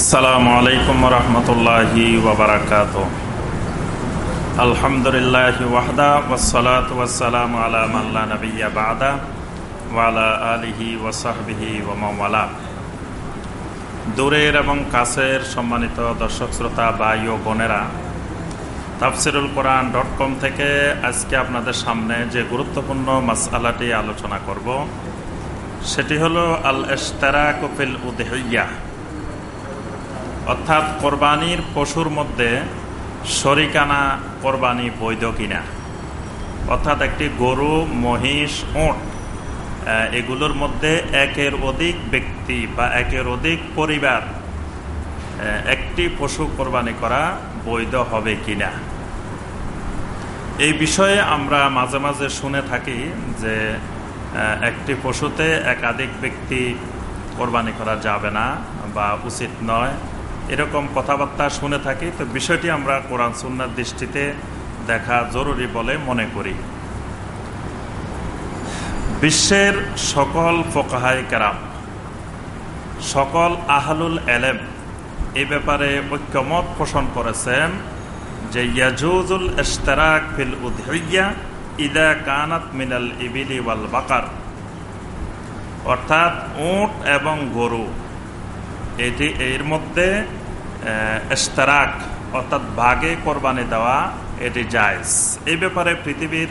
আসসালামু আলাইকুম রহমতুল্লাহি ওবরাকাত আলহামদুলিল্লাহ ওয়াহদা ওসলাত ওয়াসালাম আলা মাল্লা নবিয়া বাদা ওয়ালা আলিহি ওসাহবিহি ওমাওয়ালা দূরের এবং কাছের সম্মানিত দর্শক, শ্রোতা, ভাই ও বোনেরা, তাফসিরুল কোরআন ডট কম থেকে আজকে আপনাদের সামনে যে গুরুত্বপূর্ণ মাসালাটি আলোচনা করব, সেটি হলো আল এস্তারা উদহিয়া। অর্থাৎ কোরবানির পশুর মধ্যে শরিকানা কোরবানি বৈধ কিনা? অর্থাৎ একটি গরু, মহিষ ওঁট এগুলোর মধ্যে একের অধিক ব্যক্তি বা একের অধিক পরিবার একটি পশু কোরবানি করা বৈধ হবে কিনা? এই বিষয়ে আমরা মাঝে মাঝে শুনে থাকি যে একটি পশুতে একাধিক ব্যক্তি কোরবানি করা যাবে না বা উচিত নয়। এরকম কথাবার্তা শুনে থাকি, তো বিষয়টি আমরা কোরআন সুন্নার দৃষ্টিতে দেখা জরুরি বলে মনে করি। বিশ্বের সকল ফোকাহাই কেরাম, সকল আহলুল এলেম এই ব্যাপারে ঐক্যমত পোষণ করেছেন যে ইয়াজুজুল ইশতারাক ফিল উদহিয়া ইদা কানাত মিনাল ইবিলি ওয়াল বাকার, অর্থাৎ উট এবং গরু এটি এর মধ্যে ইশতারাক, অর্থাৎ ভাগে কোরবানি দেওয়া এটি জায়জ। এই ব্যাপারে পৃথিবীর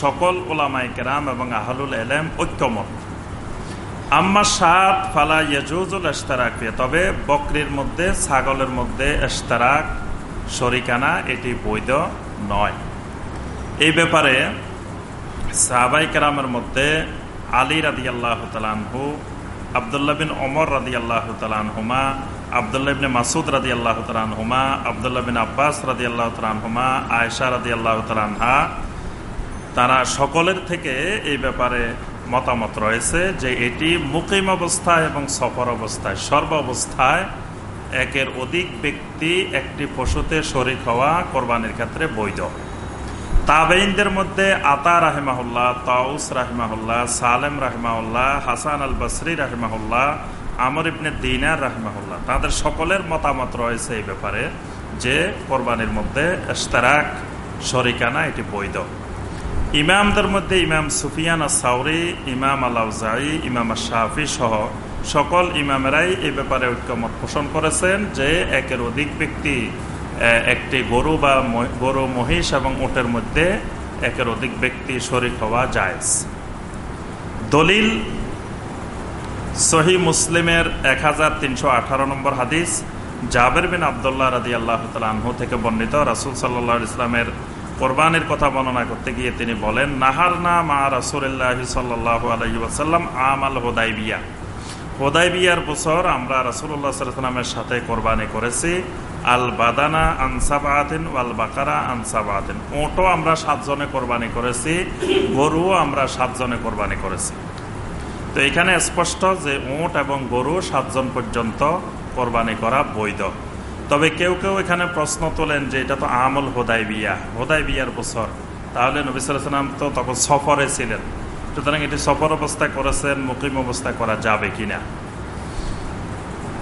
সকল ওলামাই কেরাম এবং আহলুল এলেম ঐক্যমত। আম্মা সাত ফালা ইয়াজুজুল ইশতারাক তবে বকরির মধ্যে, ছাগলের মধ্যে ইশতারাক, শরিকানা এটি বৈধ নয়। এই ব্যাপারে সাহাবাই কেরামের মধ্যে আলী রাদি আল্লাহ তালানহু আবদুল্লাহ বিন ওমর রাদি আল্লাহ তালানহুমা আবদুল্লাহ ইবনে মাসুদ রাদি আল্লাহ তালানহুমা আবদুল্লাহ বিন আব্বাস রাদি আল্লাহ তালানহুমা আয়সা রাদি আল্লাহ তালানহা তারা সকলের থেকে এই ব্যাপারে মতামত রয়েছে যে এটি মুকিম অবস্থায় এবং সফর অবস্থায়, সর্ব অবস্থায় একের অধিক ব্যক্তি একটি পশুতে শরিক হওয়া কোরবানির ক্ষেত্রে বৈধ। তাবেইনদের মধ্যে আতা রাহেমাহুল্লাহ, তাউস রাহেমাহুল্লাহ, সালেম রাহেমাহুল্লাহ, হাসান আল বসরি রাহেমাহুল্লাহ, আমর ইবনে দিনার রাহমাহুল্লাহ। তাদের সকলের মতামত রয়েছে এই ব্যাপারে যে কোরবানির মধ্যে এস্তারাক শরিকানা এটি বৈধ। ইমামদের মধ্যে ইমাম সুফিয়ান সাউরি ইমাম আলাউজাই ইমাম শাহি সহ সকল ইমামেরাই এই ব্যাপারে ঐক্যমত পোষণ করেছেন যে একের অধিক ব্যক্তি একটি গরু বা গরু, মহিষ এবং ওটের মধ্যে একের অধিক ব্যক্তি শরিক হওয়া যায় দলিল সহি মুসলিমের এক হাজার তিনশো আঠারো নম্বর হাদিস, জাবের বিন আবদুল্লাহ রাদি আল্লাহ তালহু থেকে বর্ণিত রাসুল সাল্লাহ ইসলামের কোরবানির কথা বর্ণনা করতে গিয়ে তিনি বলেন নাহার না মা রাসুল্লাহ সাল্লাহ আলহি ওয়াসাল্লাম আম আল হোদাইবিয়া। হোদাইবিয়ার বছর আমরা রাসুল্লাহ সাল্লামের সাথে কোরবানি করেছি। আল বাদানা আনসাবাতিন ওয়াল বাকারা আনসাবাতিন ওটও আমরা সাতজনে কোরবানি করেছি, গরুও আমরা সাতজনে কোরবানি করেছি। তো এখানে স্পষ্ট যে ওট এবং গরু সাতজন পর্যন্ত কোরবানি করা বৈধ। তবে কেউ কেউ এখানে প্রশ্ন তোলেন যে এটা তো আমল হোদাই বিয়া হোদাই বিয়ার বছর। তাহলে নবী সাল্লাম তো তখন সফরে ছিলেন। সুতরাং এটি সফর অবস্থায় করেছেন, মুকিম অবস্থায় করা যাবে কিনা।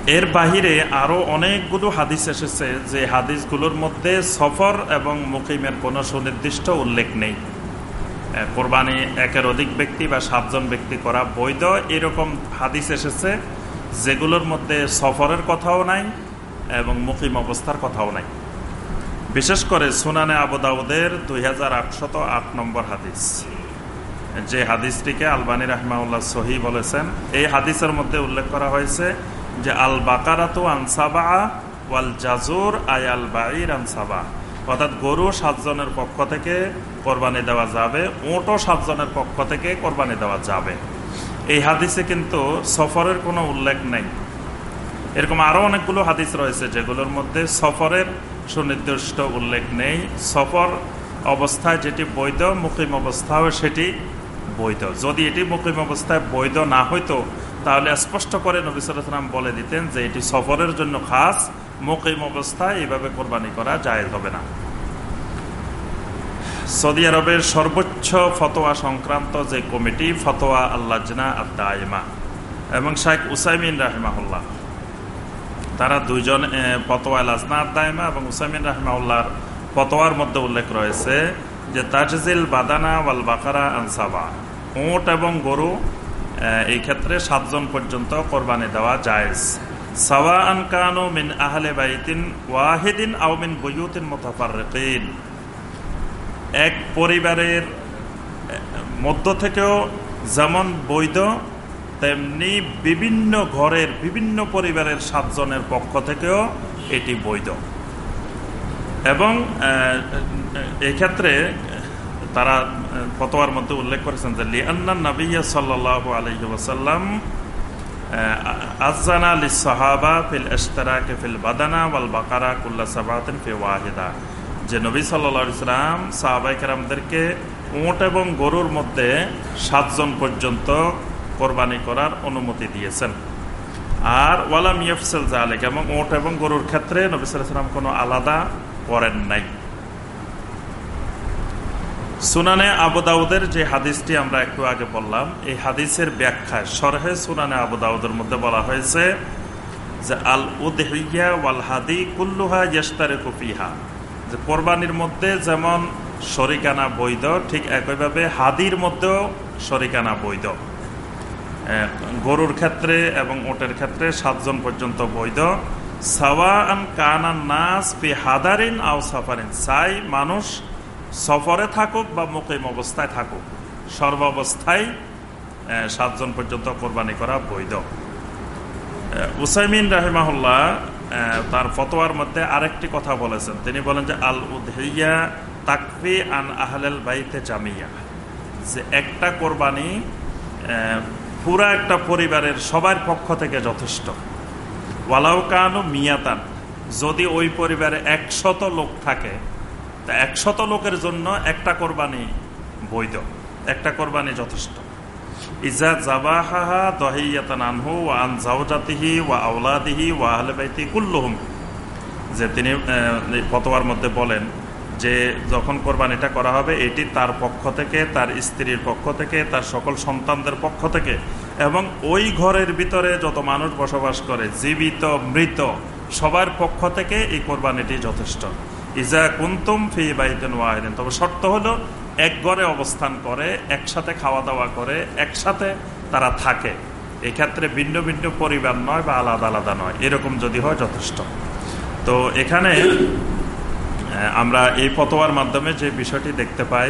এর বাহিরে আরও অনেকগুলো হাদিস এসেছে যে হাদিসগুলোর মধ্যে সফর এবং মুকিমের কোনো সুনির্দিষ্ট উল্লেখ নেই। কোরবানি একের অধিক ব্যক্তি বা সাতজন ব্যক্তি করা বৈধ এরকম হাদিস এসেছে যেগুলোর মধ্যে সফরের কথাও নাই এবং মুকিম অবস্থার কথাও নাই। বিশেষ করে সুনানে আবুদাউদের দুই হাজার আটশত আট নম্বর হাদিস। যে হাদিসটিকে আলবানী রাহমাউল্লাহ সহি বলেছেন, এই হাদিসের মধ্যে উল্লেখ করা হয়েছে যে আল বাকারাতু আনসাবা ওয়াল জাজুর আই আল আনসাবা অর্থাৎ গরু সাতজনের পক্ষ থেকে কোরবানি দেওয়া যাবে ওটও সাতজনের পক্ষ থেকে কোরবানি দেওয়া যাবে। এই হাদিসে কিন্তু সফরের কোনো উল্লেখ নেই। এরকম আরও অনেকগুলো হাদিস রয়েছে যেগুলোর মধ্যে সফরের সুনির্দিষ্ট উল্লেখ নেই। সফর অবস্থায় যেটি বৈধ, মুকিম অবস্থাও সেটি বৈধ। যদি এটি মুকিম অবস্থায় বৈধ না হইতো তাহলে স্পষ্ট করে নবী সালাম বলে দিতেন যে এটি সফরের জন্য খাস, মুকিম অবস্থায় এইভাবে কোরবানি করা যায় হবে না। সৌদি আরবের সর্বোচ্চ ফতোয়া সংক্রান্ত যে কমিটি, ফতোয়া আল্লাজনা আদায়মা এবং শাইখ উসাইমিন রাহেমাহুল্লাহ, তারা দুইজন ফতোয়া লাজনার দায়মা এবং উসামিন রাহমাউল্লাহর ফতোয়ার মধ্যে উল্লেখ রয়েছে যে তাজজিল বাদানা ওয়াল বাকারা আনসাবা, উঁট এবং গরু এই ক্ষেত্রে সাতজন পর্যন্ত কোরবানি দেওয়া জায়েজ। সাওয়া আন কানু মিন আহলে বাইতিন ওয়াহিদিন আও মিন বুয়ুতিন মুতাফাররিকিন। এক পরিবারের মধ্য থেকেও যেমন বৈধ, তেমনি বিভিন্ন ঘরের বিভিন্ন পরিবারের সাতজনের পক্ষ থেকেও এটি বৈধ। এবং এক্ষেত্রে তারা ফতোয়ার মধ্যে উল্লেখ করেছেন যে লিয়ান্না নবিয়া সাল্লাহ আলহি ওসাল্লাম আজানা আলি সাহাবা ফিল এস্তারাকে ফিল বাদানা ওয়াল বাকারা কুল্লা সাবাতিন ফি ওয়াহিদা। যে নবী সাল্লা ইসলাম সাহাবাই কেরামদেরকে উঁট এবং গরুর মধ্যে সাতজন পর্যন্ত কোরবানি করার অনুমতি দিয়েছেন। আর ওয়ালাম ইয়ফসেল জালেক এবং ওট এবং গরুর ক্ষেত্রে নবী সাল্লাম কোনো আলাদা করেন নাই। সুনানে আবুদাউদের যে হাদিসটি আমরা একটু আগে বললাম, এই হাদিসের ব্যাখ্যায় সরহে সুনানে আবুদাউদের মধ্যে বলা হয়েছে যে, আল উদহিয়া ওয়াল হাদি কুল্লুহা ইয়েস্তারে কুফিহা যে, কোরবানির মধ্যে যেমন শরিকানা বৈধ, ঠিক একইভাবে হাদির মধ্যেও শরিকানা বৈধ। গরুর ক্ষেত্রে এবং ওটের ক্ষেত্রে সাতজন পর্যন্ত বৈধ। সাওয়ান কানান নাস পি হাদারিন আও সাফারিন। চাই মানুষ সফরে থাকুক বা মুকিম অবস্থায় থাকুক, সর্বাবস্থায় সাতজন পর্যন্ত কোরবানি করা বৈধ। উসাইমিন রাহিমাহুল্লাহ তার ফতোয়ার মধ্যে আরেকটি কথা বলেছেন। তিনি বলেন যে, আল উদহিয়া তাকফি আন আহলেল বাইতে জামিয়া। যে একটা কোরবানি পুরা একটা পরিবারের সবার পক্ষ থেকে যথেষ্ট। ওয়ালাউ কানু মিয়াতান, যদি ওই পরিবারে একশত লোক থাকে তা একশত লোকের জন্য একটা কোরবানি বৈধ, একটা কোরবানি যথেষ্ট। ইজা জাবাহা দহিয়াতান আনহু ওয়া আন জাওজাতিহি ওয়া আওলাদিহি ওয়া আহলে বাইতি কুল্লুহুম। যে তিনি ফতোয়ার মধ্যে বলেন যে যখন কোরবানিটা করা হবে, এটি তার পক্ষ থেকে, তার স্ত্রীর পক্ষ থেকে, তার সকল সন্তানদের পক্ষ থেকে এবং ওই ঘরের ভিতরে যত মানুষ বসবাস করে, জীবিত, মৃত, সবার পক্ষ থেকে এই কোরবানিটি যথেষ্ট। ইজা কুন্তুম ফি বাইতেন ওয়াহিদিন। তবে শর্ত হলো, এক ঘরে অবস্থান করে, একসাথে খাওয়া দাওয়া করে, একসাথে তারা থাকে। এক্ষেত্রে ভিন্ন ভিন্ন পরিবার নয় বা আলাদা আলাদা নয়। এরকম যদি হয়, যথেষ্ট। তো এখানে আমরা এই ফতোয়ার মাধ্যমে যে বিষয়টি দেখতে পাই,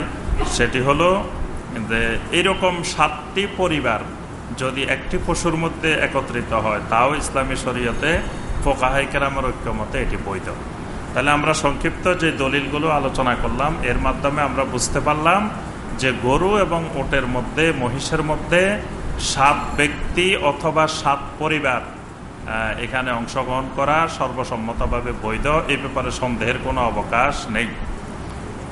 সেটি হলো যে এইরকম সাতটি পরিবার যদি একটি পশুর মধ্যে একত্রিত হয়, তাও ইসলামী শরীয়তে ফোকাহাই কেরামের ঐক্যমতে এটি বৈধ। তাহলে আমরা সংক্ষিপ্ত যে দলিলগুলো আলোচনা করলাম, এর মাধ্যমে আমরা বুঝতে পারলাম যে গরু এবং ওটের মধ্যে, মহিষের মধ্যে সাত ব্যক্তি অথবা সাত পরিবার এখানে অংশগ্রহণ করা সর্বসম্মতভাবে বৈধ এই ব্যাপারে সন্দেহের কোনো অবকাশ নেই।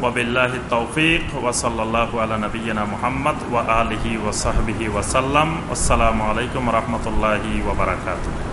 ওয়াবিল্লাহি তৌফিক ওয়াসাল্লাহ আলা নবীনা মোহাম্মদ ওয়া আলহি ওয়াসাহবিহি ওয়াসাল্লাম আসসালামু আলাইকুম রহমতুল্লাহি ওবরাকাতু